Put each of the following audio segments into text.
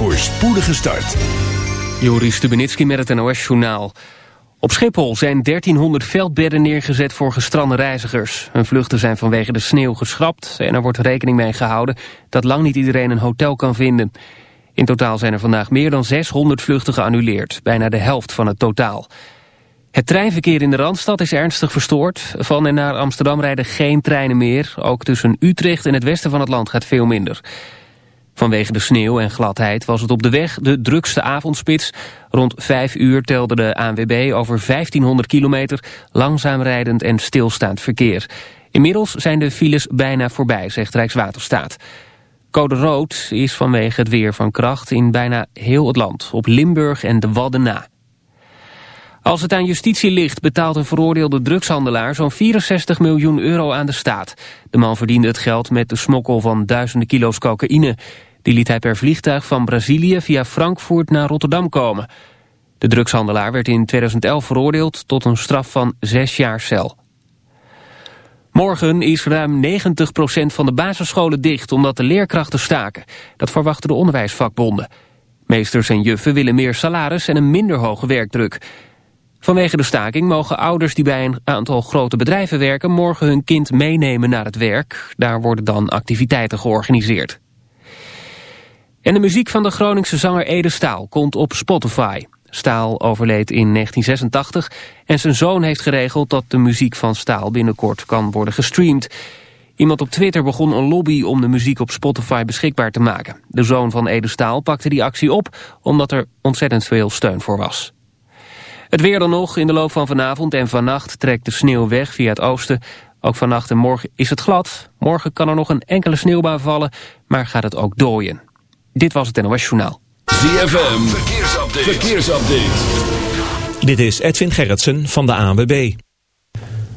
Voor spoedige start. Joris Stubenitski met het NOS-journaal. Op Schiphol zijn 1300 veldbedden neergezet voor gestrande reizigers. Hun vluchten zijn vanwege de sneeuw geschrapt... en er wordt rekening mee gehouden dat lang niet iedereen een hotel kan vinden. In totaal zijn er vandaag meer dan 600 vluchten geannuleerd. Bijna de helft van het totaal. Het treinverkeer in de Randstad is ernstig verstoord. Van en naar Amsterdam rijden geen treinen meer. Ook tussen Utrecht en het westen van het land gaat veel minder. Vanwege de sneeuw en gladheid was het op de weg de drukste avondspits. Rond vijf uur telde de ANWB over 1500 kilometer langzaam rijdend en stilstaand verkeer. Inmiddels zijn de files bijna voorbij, zegt Rijkswaterstaat. Code rood is vanwege het weer van kracht in bijna heel het land, op Limburg en de Wadden na. Als het aan justitie ligt, betaalt een veroordeelde drugshandelaar zo'n 64 miljoen euro aan de staat. De man verdiende het geld met de smokkel van duizenden kilo's cocaïne. Die liet hij per vliegtuig van Brazilië via Frankfurt naar Rotterdam komen. De drugshandelaar werd in 2011 veroordeeld tot een straf van zes jaar cel. Morgen is ruim 90% van de basisscholen dicht omdat de leerkrachten staken. Dat verwachten de onderwijsvakbonden. Meesters en juffen willen meer salaris en een minder hoge werkdruk. Vanwege de staking mogen ouders die bij een aantal grote bedrijven werken... morgen hun kind meenemen naar het werk. Daar worden dan activiteiten georganiseerd. En de muziek van de Groningse zanger Ede Staal komt op Spotify. Staal overleed in 1986 en zijn zoon heeft geregeld dat de muziek van Staal binnenkort kan worden gestreamd. Iemand op Twitter begon een lobby om de muziek op Spotify beschikbaar te maken. De zoon van Ede Staal pakte die actie op omdat er ontzettend veel steun voor was. Het weer dan nog. In de loop van vanavond en vannacht trekt de sneeuw weg via het oosten. Ook vannacht en morgen is het glad. Morgen kan er nog een enkele sneeuwbui vallen, maar gaat het ook dooien. Dit was het NOS Journaal. ZFM, verkeersupdate. verkeersupdate. Dit is Edwin Gerritsen van de ANWB.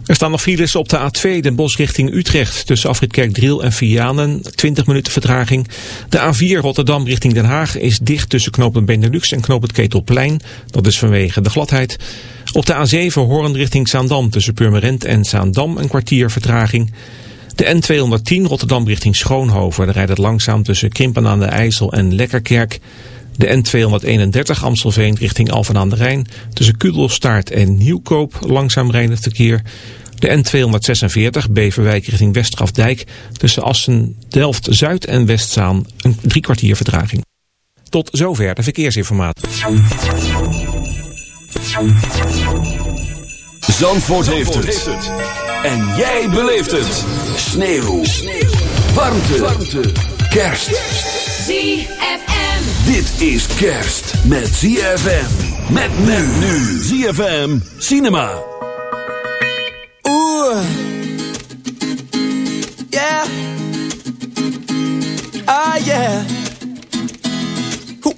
Er staan nog files op de A2 Den Bosch richting Utrecht. Tussen Afrit Driel en Vianen, 20 minuten vertraging. De A4 Rotterdam richting Den Haag is dicht tussen knooppunt Benelux en knooppunt Ketelplein. Dat is vanwege de gladheid. Op de A7 Hoorn richting Zaandam tussen Purmerend en Zaandam een kwartier vertraging. De N210 Rotterdam richting Schoonhoven. Rijdt het langzaam tussen Krimpen aan de IJssel en Lekkerkerk. De N231 Amstelveen richting Alphen aan de Rijn. Tussen Kudelstaart en Nieuwkoop langzaam rijdend verkeer. De N246 Beverwijk richting Westgrafdijk tussen Assen, Delft, Zuid en Westzaan een drie kwartier vertraging. Tot zover de verkeersinformatie. Zandvoort, heeft, het. En jij beleeft het. Sneeuw. Sneeuw. Warmte. Warmte. Kerst. ZFM. Dit is kerst met ZFM. Met men nu. ZFM Cinema. Yeah. Ah, yeah. Hoe.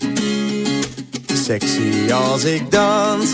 Sexy als ik dans.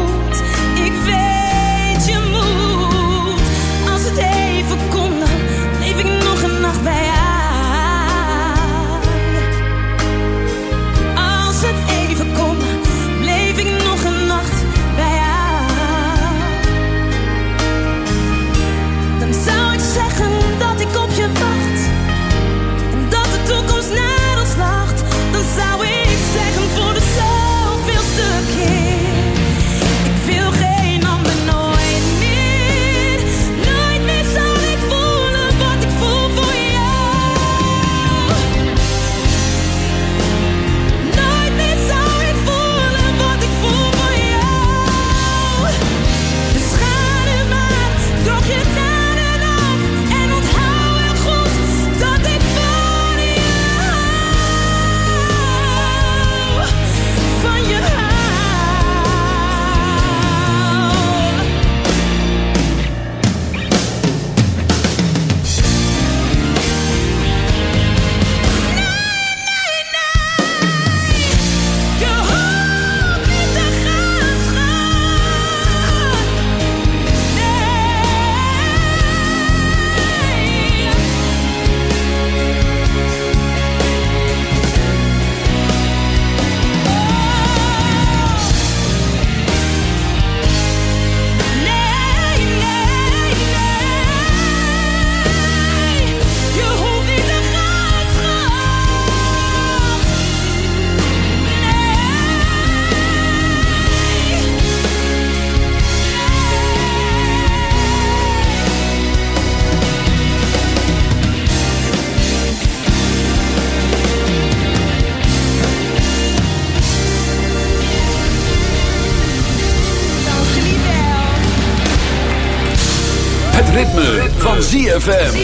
ZFM.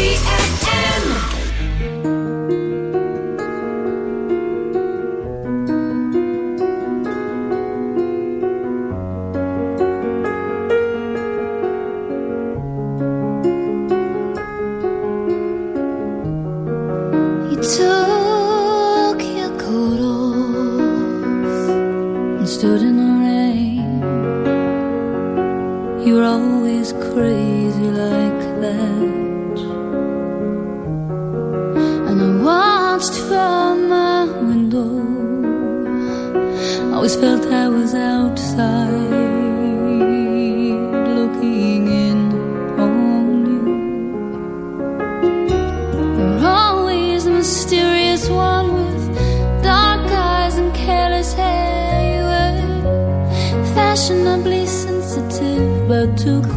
felt I was outside looking in on you. You're always a mysterious one with dark eyes and careless hair. You were fashionably sensitive, but too.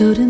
Çorun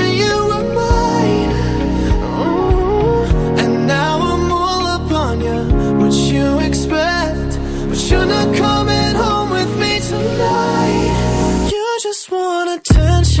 just want attention.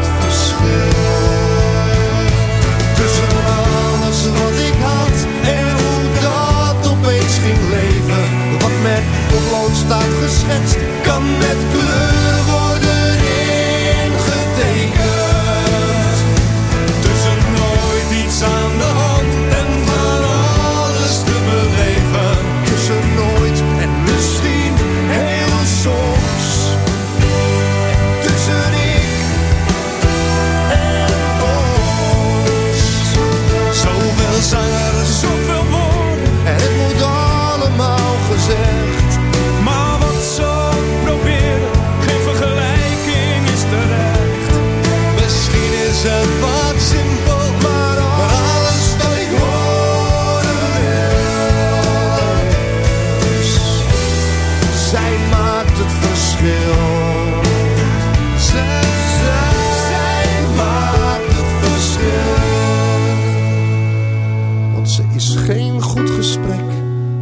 ging leven. Wat met potlood staat geschetst, kan met kleur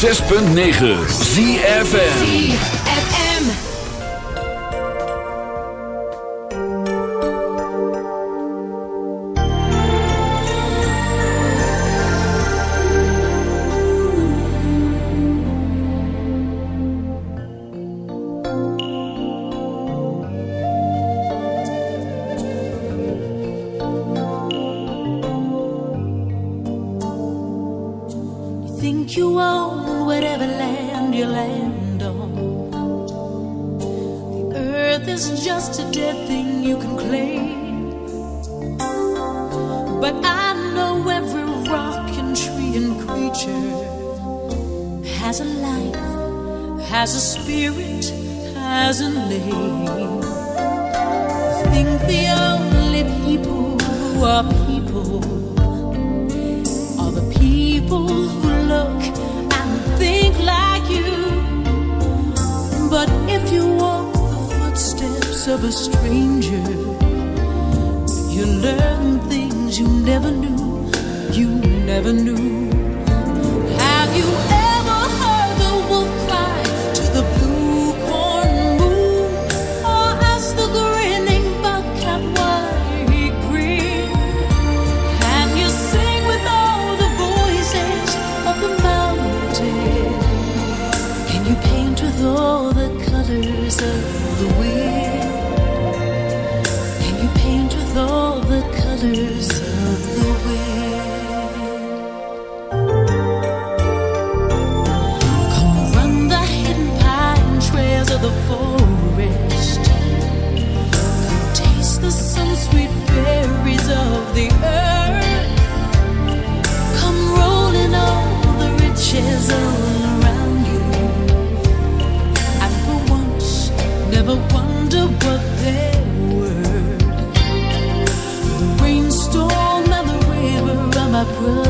106.9 ZFN paint with all the colors of the wind? Can you paint with all the colors of the wind? Come run the hidden pine trails of the forest. Come taste the sun sweet. grow.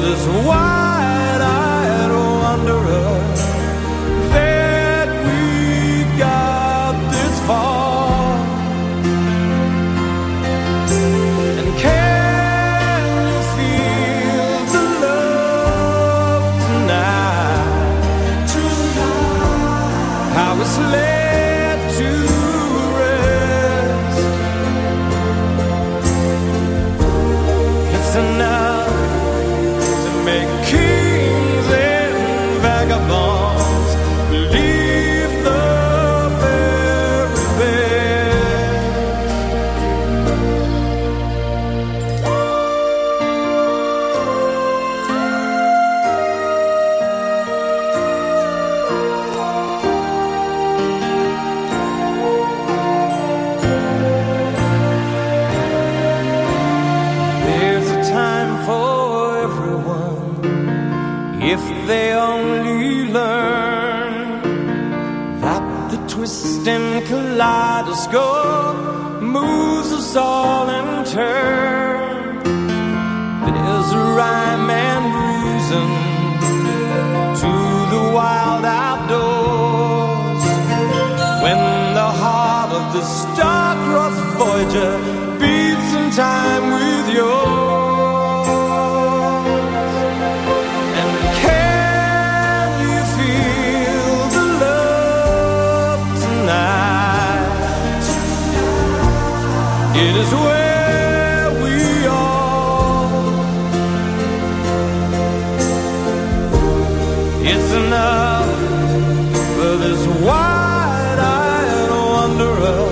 This wild. Wanderer